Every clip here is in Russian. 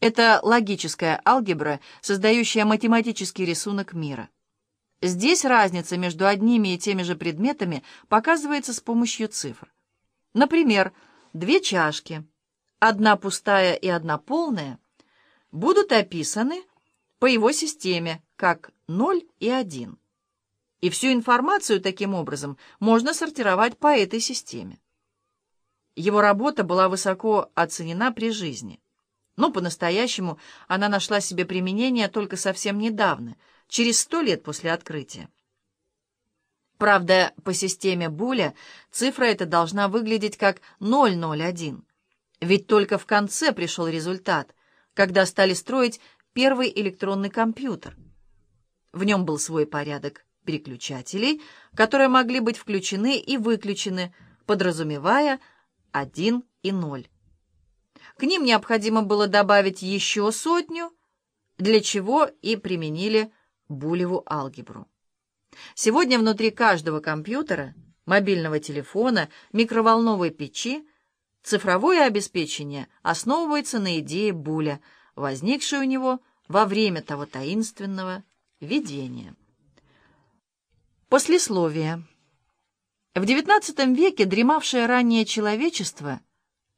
Это логическая алгебра, создающая математический рисунок мира. Здесь разница между одними и теми же предметами показывается с помощью цифр. Например, две чашки, одна пустая и одна полная, будут описаны по его системе как 0 и 1. И всю информацию таким образом можно сортировать по этой системе. Его работа была высоко оценена при жизни. Но по-настоящему она нашла себе применение только совсем недавно, через сто лет после открытия. Правда, по системе Буля цифра эта должна выглядеть как 001. Ведь только в конце пришел результат, когда стали строить первый электронный компьютер. В нем был свой порядок переключателей, которые могли быть включены и выключены, подразумевая 1 и 0. К ним необходимо было добавить еще сотню, для чего и применили Булеву алгебру. Сегодня внутри каждого компьютера, мобильного телефона, микроволновой печи цифровое обеспечение основывается на идее Буля, возникшей у него во время того таинственного видения. Послесловие. В XIX веке дремавшее раннее человечество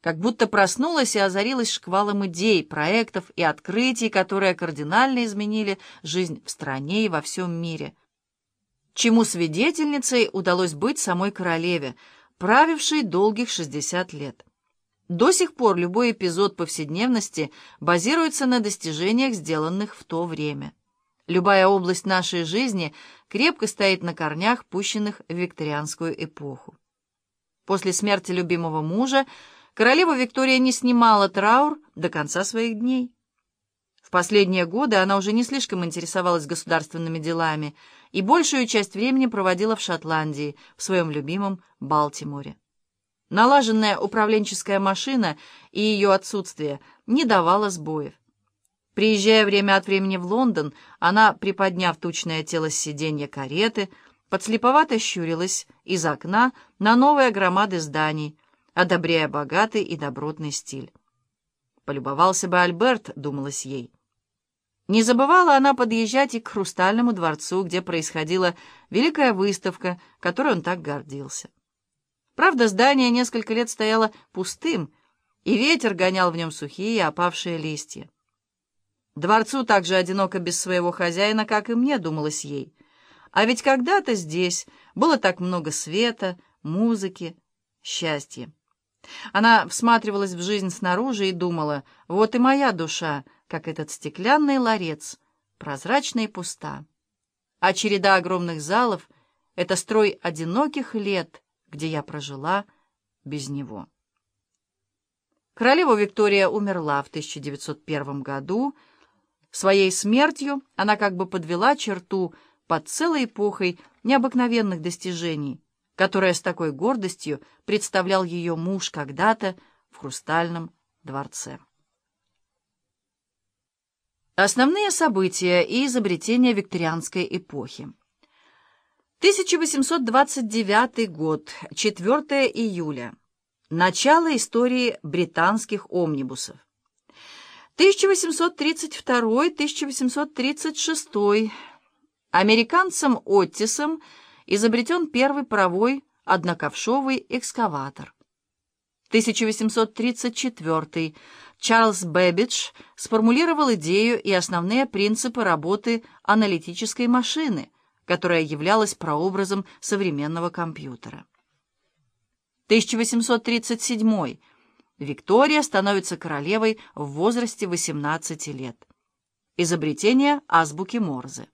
как будто проснулось и озарилось шквалом идей, проектов и открытий, которые кардинально изменили жизнь в стране и во всем мире. Чему свидетельницей удалось быть самой королеве, правившей долгих 60 лет. До сих пор любой эпизод повседневности базируется на достижениях, сделанных в то время. Любая область нашей жизни крепко стоит на корнях, пущенных в викторианскую эпоху. После смерти любимого мужа королева Виктория не снимала траур до конца своих дней. В последние годы она уже не слишком интересовалась государственными делами и большую часть времени проводила в Шотландии, в своем любимом Балтиморе. Налаженная управленческая машина и ее отсутствие не давало сбоев. Приезжая время от времени в Лондон, она, приподняв тучное тело с сиденья кареты, подслеповато щурилась из окна на новые громады зданий, одобряя богатый и добротный стиль. Полюбовался бы Альберт, думалось ей. Не забывала она подъезжать и к Хрустальному дворцу, где происходила великая выставка, которой он так гордился. Правда, здание несколько лет стояло пустым, и ветер гонял в нем сухие опавшие листья. Дворцу так же одиноко без своего хозяина, как и мне, думалось ей. А ведь когда-то здесь было так много света, музыки, счастья. Она всматривалась в жизнь снаружи и думала, вот и моя душа, как этот стеклянный ларец, прозрачная и пуста. А череда огромных залов — это строй одиноких лет, где я прожила без него. Королева Виктория умерла в 1901 году, Своей смертью она как бы подвела черту под целой эпохой необыкновенных достижений, которые с такой гордостью представлял ее муж когда-то в Хрустальном дворце. Основные события и изобретения викторианской эпохи. 1829 год, 4 июля. Начало истории британских омнибусов. 1832-1836 американцем Оттисом изобретен первый паровой одноковшовый экскаватор. 1834 Чарльз Бэббидж сформулировал идею и основные принципы работы аналитической машины, которая являлась прообразом современного компьютера. 1837 Виктория становится королевой в возрасте 18 лет. Изобретение азбуки Морзе.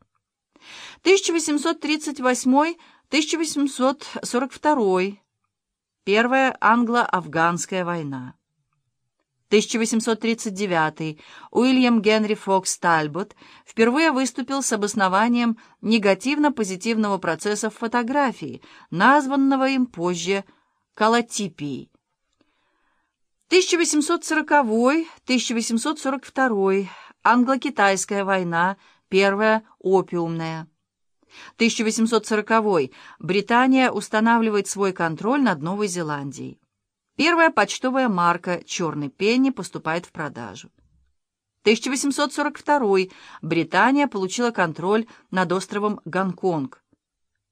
1838-1842. Первая англо-афганская война. 1839. Уильям Генри Фокс Тальбот впервые выступил с обоснованием негативно-позитивного процесса в фотографии, названного им позже колотипией. 1840-1842, англо-китайская война, первая опиумная. 1840 Британия устанавливает свой контроль над Новой Зеландией. Первая почтовая марка «Черный пенни» поступает в продажу. 1842. Британия получила контроль над островом Гонконг.